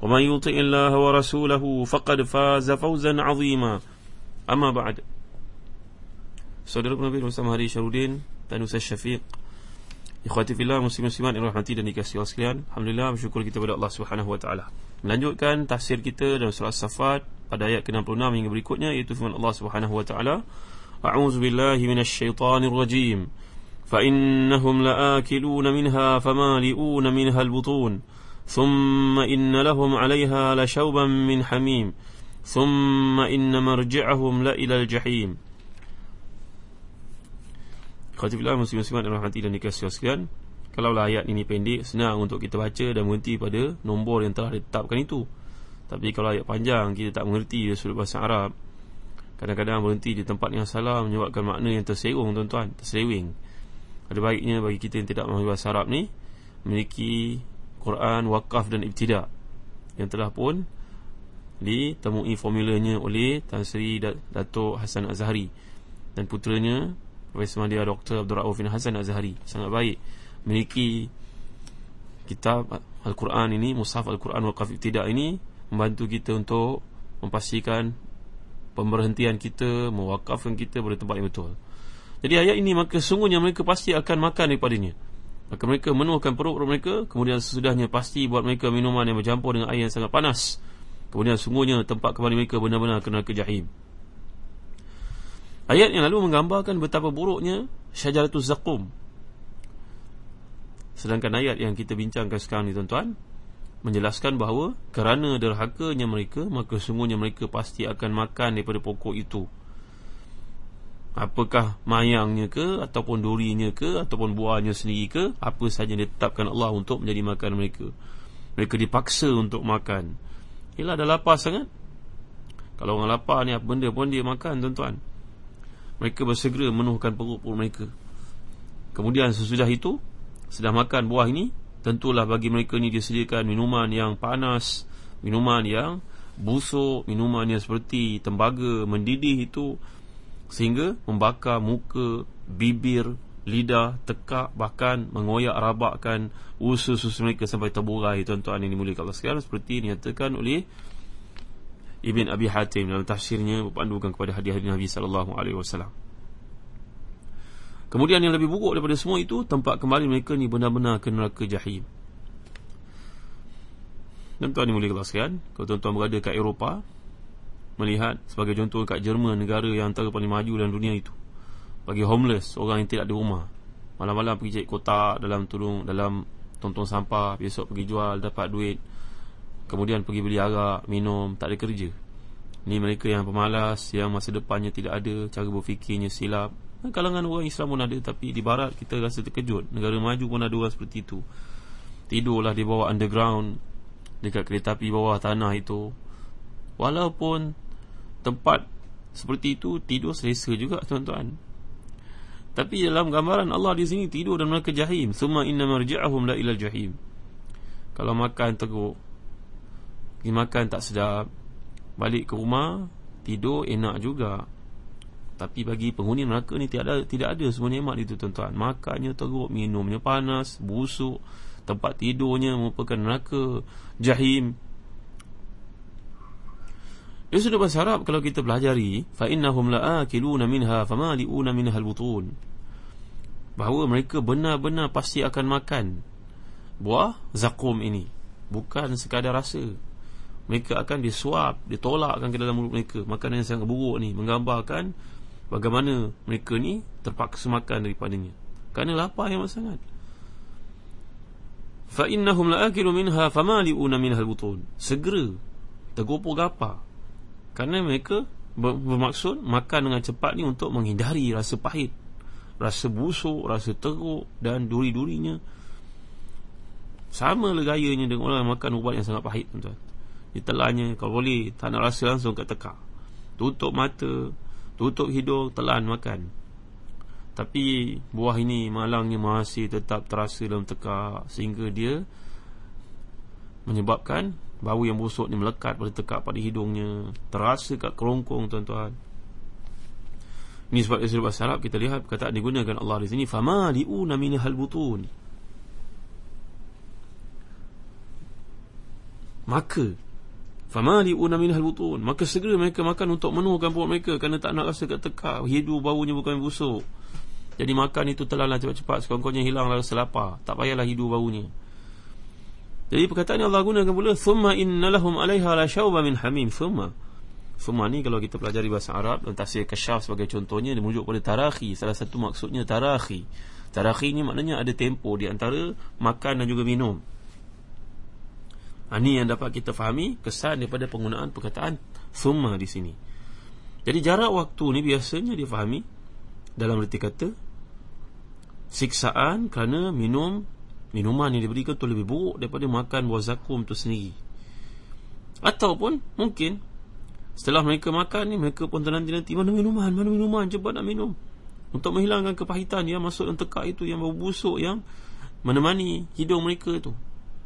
ومن يطع الله ورسوله فقد فاز فوزا عظيما أما بعد Saudara Nabi bersama Hari Syarudin dan Ustaz Syafiq Ikhwati fillah muslim-muslimat yang rahmati dan dikasihi Allah sekalian Alhamdulillah bersyukur kita kepada Allah Subhanahu wa taala. Melanjutkan tafsir kita dalam surah Safat pada ayat ke-66 hingga berikutnya iaitu firman Allah Subhanahu wa taala A'udzu billahi minasyaitonir rajim fa innahum la'akiluna minha famali'una minha al-butun ثم إن لهم عليها لشوبا من حميم ثم إن مرجعهم لإلى الجحيم Khatibullah muslim-muslimat dan rahmati dan dikasih sekalian Kalaulah ayat ini pendek Senang untuk kita baca dan berhenti pada Nombor yang telah ditetapkan itu Tapi kalau ayat panjang Kita tak mengerti dari sudut bahasa Arab Kadang-kadang berhenti di tempat yang salah Menyebabkan makna yang terserung tuan-tuan Terserewing Ada baiknya bagi kita yang tidak memahami bahasa Arab ni Memiliki Quran, Waqaf dan Ibtidak Yang telah pun Ditemui formulanya oleh Tan Sri Datuk Hasan Azhari Dan putranya Profesor Mahdia Dr. Abdul Rauf bin Hasan Azhari Sangat baik. Memiliki Kitab Al-Quran ini Mushaf Al-Quran Waqaf Ibtidak ini Membantu kita untuk Memastikan Pemberhentian kita Mewakafkan kita pada tempat yang betul. Jadi ayat ini Maka sungguhnya mereka pasti akan makan daripadanya Maka mereka menuhkan perut-perut mereka Kemudian sesudahnya pasti buat mereka minuman yang bercampur dengan air yang sangat panas. Kemudian sungguhnya tempat kembali mereka benar-benar kena ke jahim Ayat yang lalu menggambarkan betapa buruknya Syajaratul Zakum Sedangkan ayat yang kita bincangkan sekarang ni tuan-tuan Menjelaskan bahawa Kerana derhakanya mereka Maka sungguhnya mereka pasti akan makan daripada pokok itu Apakah mayangnya ke Ataupun durinya ke Ataupun buahnya sendiri ke Apa sahaja ditetapkan Allah Untuk menjadi makan mereka. Mereka dipaksa untuk makan. Yelah dah lapar sangat. Kalau orang lapar ni Apa benda pun dia makan tuan-tuan. Mereka bersegera menuhkan perut-perut mereka. Kemudian sesudah itu Sudah makan buah ini Tentulah bagi mereka ni disediakan minuman yang panas Minuman yang busuk Minuman yang seperti tembaga mendidih itu Sehingga membakar muka, bibir, lidah, tekak Bahkan mengoyak rabakkan usus-usus mereka sampai terburai. Tuan-tuan ini mulia kalau sekarang Seperti dinyatakan oleh Ibn Abi Hatim dalam tafsirnya Berpandukan kepada hadiah-hadiah Nabi SAW Kemudian yang lebih buruk daripada semua itu Tempat kembali mereka ni benar-benar ke neraka jahim. Tuan-tuan ini mulia kalau sekarang Kalau tuan-tuan berada kat Eropah melihat sebagai contoh kat Jerman negara yang antara paling maju dalam dunia itu. Bagi homeless orang yang tidak ada rumah. Malam-malam pergi cari kotak dalam tudung dalam tonton sampah besok pergi jual dapat duit. Kemudian pergi beli arak minum tak ada kerja. Ni mereka yang pemalas yang masa depannya tidak ada cara berfikirnya silap. Kalangan orang Islam pun ada tapi di barat kita rasa terkejut. Negara maju pun ada orang seperti itu. Tidurlah di bawah underground dekat kereta api bawah tanah itu. Walaupun tempat seperti itu tidur selesa juga tuan-tuan. Tapi dalam gambaran Allah di sini tidur dan mereka jahim. Summa inna marji'ahum la ilal jahim. Kalau makan teruk, pergi makan tak sedap, balik ke rumah tidur enak juga. Tapi bagi penghuni neraka ni tidak ada tidak ada semua nikmat itu tuan-tuan. Makannya teruk, minumnya panas, busuk, tempat tidurnya merupakan neraka jahim. Dia sudah bahasa Arab kalau kita pelajari fa innahum la'akiluna minha famali'una minha al-butun. Bahawa mereka benar-benar pasti akan makan buah zakum ini. Bukan sekadar rasa. mereka akan disuap, ditolakkan ke dalam mulut mereka. Makanan yang sangat buruk ni menggambarkan bagaimana mereka ni terpaksa makan daripadanya. Kerana lapar yang sangat. Fa innahum laakilu minha famali'una minha albutun segera tergopoh gapa kerana mereka bermaksud makan dengan cepat ni untuk menghindari rasa pahit rasa busuk rasa teruk dan duri-durinya. Sama lah gayanya dengan orang yang makan ubat yang sangat pahit tuan-tuan. Ditelannya kalau boleh tak nak rasa langsung kat tekak. Tutup mata tutup hidung telan makan. Tapi buah ini malangnya masih tetap terasa dalam tekak sehingga dia menyebabkan bau yang busuk ni melekat pada tekak pada hidungnya. Terasa kat kerongkong tuan-tuan. Ini sebab dari bahasa Arab kita lihat perkataan digunakan Allah di sini fama liuna minhal butun. Maka famali'una minhal butun. Maka segera mereka makan untuk menuhkan perut mereka kerana tak nak rasa kat tekak. Hidu baunya bukan busuk. Jadi makan itu telahlah cepat-cepat sekurang-kurangnya hilanglah rasa lapar. Tak payahlah hidu baunya jadi perkataan yang Allah gunakan pula thumma innalahum 'alaiha la syauba min hamim. Thumma. Thumma ni kalau kita pelajari bahasa Arab dan tafsir kasyaf sebagai contohnya dia merujuk pada tarakhi. Salah satu maksudnya tarakhi. Tarakhi ni maknanya ada tempo di antara makan dan juga minum. Ini ha, yang dapat kita fahami kesan daripada penggunaan perkataan summa di sini. Jadi jarak waktu ni biasanya difahami dalam erti kata siksaan kerana minum minuman yang diberikan tu lebih buruk daripada makan buah zakum tu sendiri. Ataupun mungkin setelah mereka makan ni mereka pun nanti-nanti mana minuman, mana minuman cepat nak minum. Untuk menghilangkan kepahitan yang masuk dalam tekak itu yang bau busuk yang menemani hidung mereka itu.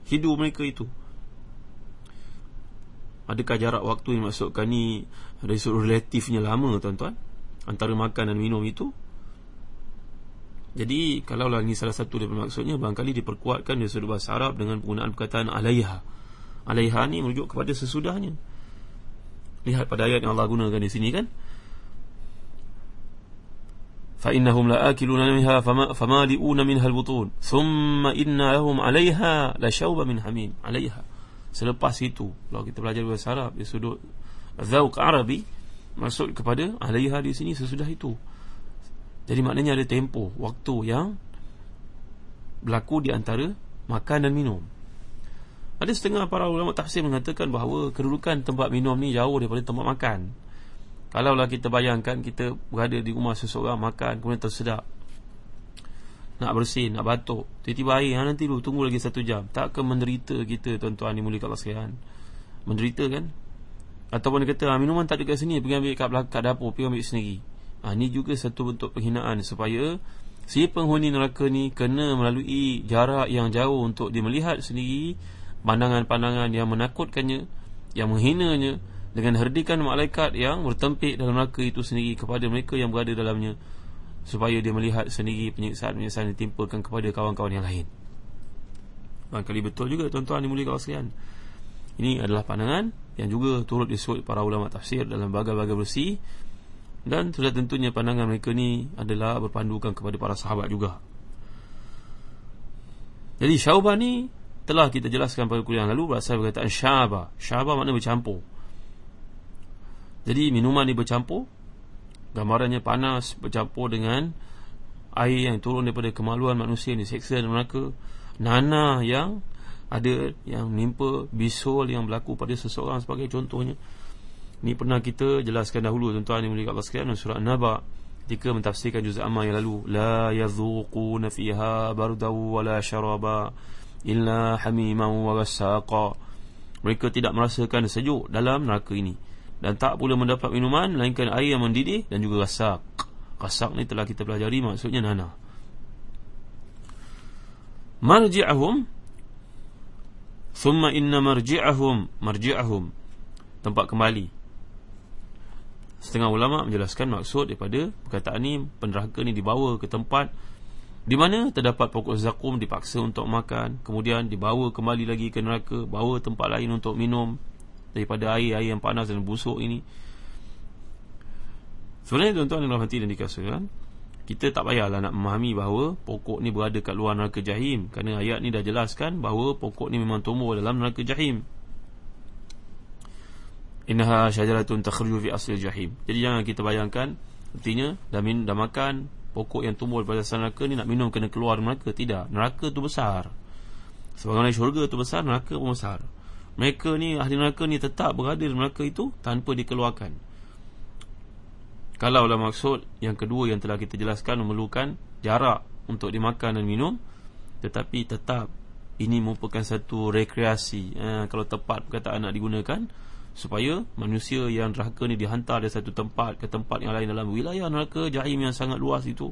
Hidup mereka itu. Adakah jarak waktu yang masukkan ni relatifnya lama tuan-tuan Antara makan dan minum itu Jadi Kalaulah ini salah satu daripada maksudnya Barangkali diperkuatkan dari sudut bahasa Arab Dengan penggunaan perkataan alaiha Alaiha ni merujuk kepada sesudahnya Lihat pada ayat yang Allah gunakan di sini kan فإنهم لآكلون منها فمالئون منها البطون ثم إن لهم عليها لشوب من حميم عليها Selepas itu Kalau kita belajar bahasa Arab Di sudut Zawq Arabi Maksud kepada Alaiha di sini sesudah itu Jadi maknanya ada tempo Waktu yang Berlaku di antara Makan dan minum. Ada setengah para ulama tafsir mengatakan bahawa Kedudukan tempat minum ni jauh daripada tempat makan. Kalaulah kita bayangkan Kita berada di rumah seseorang Makan kemudian tersedak. Nak bersin, nak batuk Tiba-tiba air, ha, nanti dulu, tunggu lagi satu jam. Tak ke menderita kita tuan-tuan ni mulia kat sekalian. Menderita kan? Ataupun dia kata, ha, minuman tak ada kat sini Pergi ambil kat belakang dapur, pergi ambil sendiri ha, Ini juga satu bentuk penghinaan Supaya si penghuni neraka ni Kena melalui jarak yang jauh Untuk dia melihat sendiri Pandangan-pandangan yang menakutkannya Yang menghinanya Dengan herdikan malaikat yang bertempik dalam neraka itu sendiri Kepada mereka yang berada dalamnya supaya dia melihat sendiri penyiksaan-penyiksaan ditimpakan kepada kawan-kawan yang lain. Barangkali betul juga tuan-tuan dimuliakan sekalian. Ini adalah pandangan yang juga turut disebut para ulama tafsir dalam bagai-bagai versi dan sudah tentunya pandangan mereka ni adalah berpandukan kepada para sahabat juga. Jadi syabah ni telah kita jelaskan pada kuliah lalu berasal perkataan syabah. Syabah makna bercampur. Jadi minuman ni bercampur Gambarannya panas bercampur dengan air yang turun daripada kemaluan manusia yang diseksa dan neraka. Nanah yang ada yang menimpa bisul yang berlaku pada seseorang sebagai contohnya. Ini pernah kita jelaskan dahulu tuan-tuan yang mulia Allah sekalian surah An-Naba ketika mentafsirkan juz amma yang lalu la yadhuquna fiha bardaw wala sharaba illa hamiman wa ghasaqa. Mereka tidak merasakan sejuk dalam neraka ini dan tak pula mendapat minuman melainkan air yang mendidih dan juga rasak. Rasak ni telah kita pelajari maksudnya nana. Marji'ahum thumma inna marji'ahum marji'ahum tempat kembali. Setengah ulama menjelaskan maksud daripada perkataan ini penderhaka ni dibawa ke tempat di mana terdapat pokok zakum dipaksa untuk makan, kemudian dibawa kembali lagi ke neraka, bawa tempat lain untuk minum, daripada air-air yang panas dan busuk ini. Sebenarnya tuan-tuan yang hati dan dikasihkan kita tak payahlah nak memahami bahawa pokok ni berada kat luar neraka jahim. Kerana ayat ni dah jelaskan bahawa pokok ni memang tumbuh dalam neraka jahim innaha syajaratun takhruju fi asli jahim. Jadi jangan kita bayangkan artinya dah min dah makan pokok yang tumbuh pada asal neraka ni nak minum kena keluar neraka. Tidak. Neraka tu besar. Sebagaimana syurga tu besar neraka pun besar. Mereka ni ahli neraka ni tetap berada di neraka itu tanpa dikeluarkan. Kalau lah maksud yang kedua yang telah kita jelaskan memerlukan jarak untuk dimakan dan minum tetapi tetap ini merupakan satu rekreasi. Eh, kalau tepat perkataan nak digunakan supaya manusia yang neraka ni dihantar dari satu tempat ke tempat yang lain dalam wilayah neraka jahim yang sangat luas itu.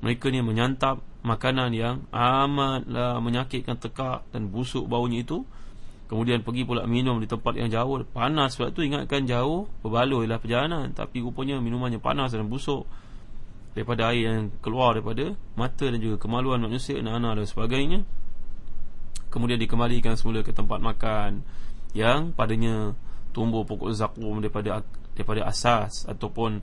Mereka ni menyantap makanan yang amatlah menyakitkan tekak dan busuk baunya itu. Kemudian pergi pula minum di tempat yang jauh. Panas sebab tu ingatkan jauh berbaloi lah perjalanan. Tapi rupanya minumannya panas dan busuk. Daripada air yang keluar daripada mata dan juga kemaluan manusia anak-anak dan sebagainya. Kemudian dikembalikan semula ke tempat makan yang padanya tumbuh pokok zakum daripada daripada asas ataupun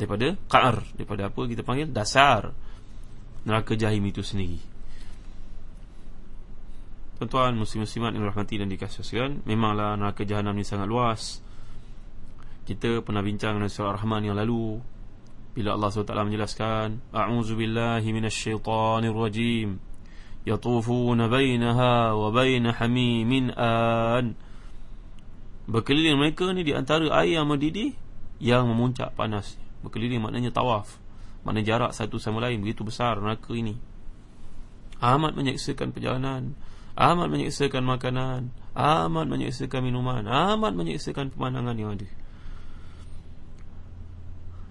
daripada qa'r daripada apa kita panggil? Dasar. Neraka jahim itu sendiri. Tuan-tuan muslim-muslimat yang rahmati dan dikasihkan Memanglah neraka jahanam ni sangat luas. Kita pernah bincang dengan surah Rahman yang lalu. Bila Allah SWT menjelaskan A'udzu billahi minasyaitanir rajim Bainaha wa baina hamimin an Berkeliling mereka ni di antara air yang mendidih Yang memuncak panas. Berkeliling maknanya tawaf. Maknanya jarak satu sama lain. Begitu besar neraka ini. Amat menyeksakan perjalanan. Amat menyeksakan makanan. Amat menyeksakan minuman. Amat menyeksakan pemandangan yang ada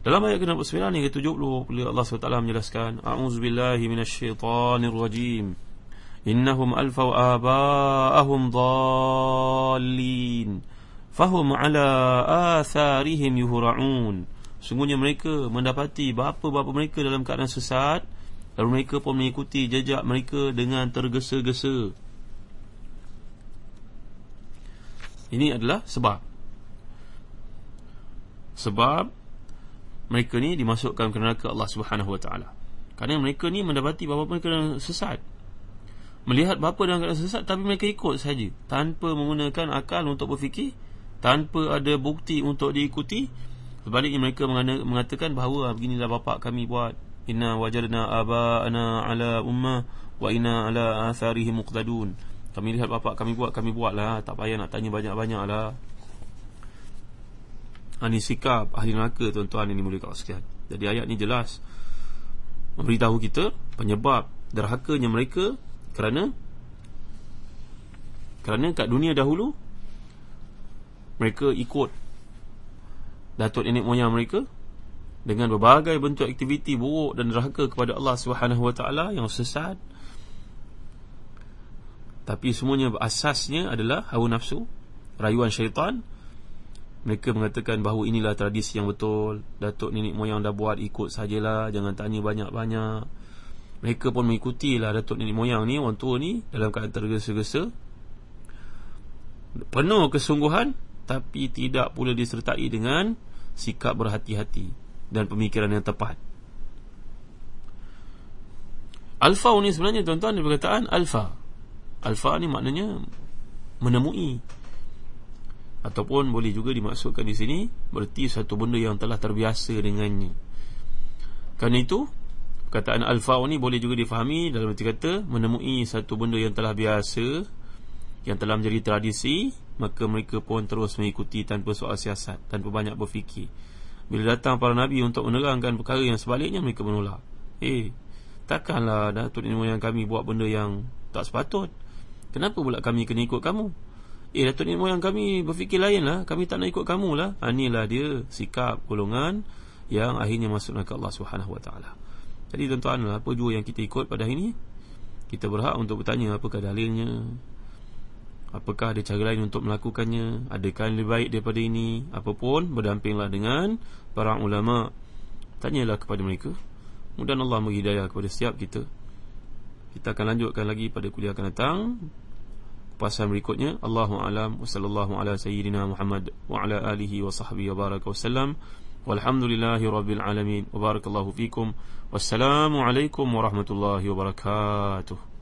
dalam ayat ke-69 hingga 70 Allah SWT menjelaskan A'udzubillahi minasyaitanirrajim. Innahum alfaw aba'ahum dhalin Fahum ala atharihim yuhura'un Sungguhnya mereka mendapati bapa-bapa mereka dalam keadaan sesat Lalu mereka pun mengikuti jejak mereka dengan tergesa-gesa. Ini adalah sebab. Sebab mereka ni dimasukkan ke neraka Allah Subhanahu Wa Taala. Kerana mereka ni mendapati bapa mereka yang sesat. Melihat bapa dalam keadaan sesat tapi mereka ikut saja tanpa menggunakan akal untuk berfikir, tanpa ada bukti untuk diikuti. Sebaliknya mereka mengatakan bahawa beginilah bapa kami buat. Inna wajadna aba'ana ala ummah wa inna ala atharihi muqtadun. Kami lihat bapa kami buat, kami buatlah. Tak payah nak tanya banyak-banyaklah. Ini sikap ahli neraka tuan-tuan ini mulia kawan sekalian. Jadi ayat ni jelas memberitahu kita penyebab derhakanya mereka kerana kerana kat dunia dahulu mereka ikut datuk nenek moyang mereka dengan berbagai bentuk aktiviti buruk dan derhaka kepada Allah Taala yang sesat. Tapi semuanya asasnya adalah hawa nafsu, rayuan syaitan mereka mengatakan bahawa inilah tradisi yang betul. Datuk nenek moyang dah buat ikut sajalah. Jangan tanya banyak-banyak. Mereka pun mengikutilah Datuk nenek moyang ni Orang tua ni Dalam keadaan tergesa-gesa. Penuh kesungguhan Tapi tidak pula disertai dengan Sikap berhati-hati Dan pemikiran yang tepat. Alfa ni sebenarnya tuan-tuan Dia perkataan alfa Alfa ni maknanya Menemui ataupun boleh juga dimaksudkan di sini berarti satu benda yang telah terbiasa dengannya. Kerana itu perkataan alfa ni boleh juga difahami dalam arti kata menemui satu benda yang telah biasa yang telah menjadi tradisi maka mereka pun terus mengikuti tanpa soal siasat tanpa banyak berfikir. Bila datang para nabi untuk menerangkan perkara yang sebaliknya mereka menolak. Eh, takkanlah datuk nenek moyang kami buat benda yang tak sepatut. Kenapa pula kami kena ikut kamu? Eh Datuk Nenek Moyang kami berfikir lain lah. Kami tak nak ikut kamu lah. Ha, Inilah dia sikap golongan Yang akhirnya masuk ke Allah SWT Jadi tuan-tuan Apa jua yang kita ikut pada hari ini Kita berhak untuk bertanya Apakah dalilnya Apakah ada cara lain untuk melakukannya Adakah yang lebih baik daripada ini Apapun berdampinglah dengan Para ulama. Tanyalah kepada mereka. Mudah Allah menghidayah kepada setiap kita. Kita akan lanjutkan lagi pada kuliah akan datang pasal berikutnya. Allahu alam. Wa sallallahu ala sayyidina Muhammad wa ala alihi wa sahbihi wa baraka wasallam walhamdulillahi rabbil alamin. Wa barakallahu fikum. Wassalamu alaikum warahmatullahi wabarakatuh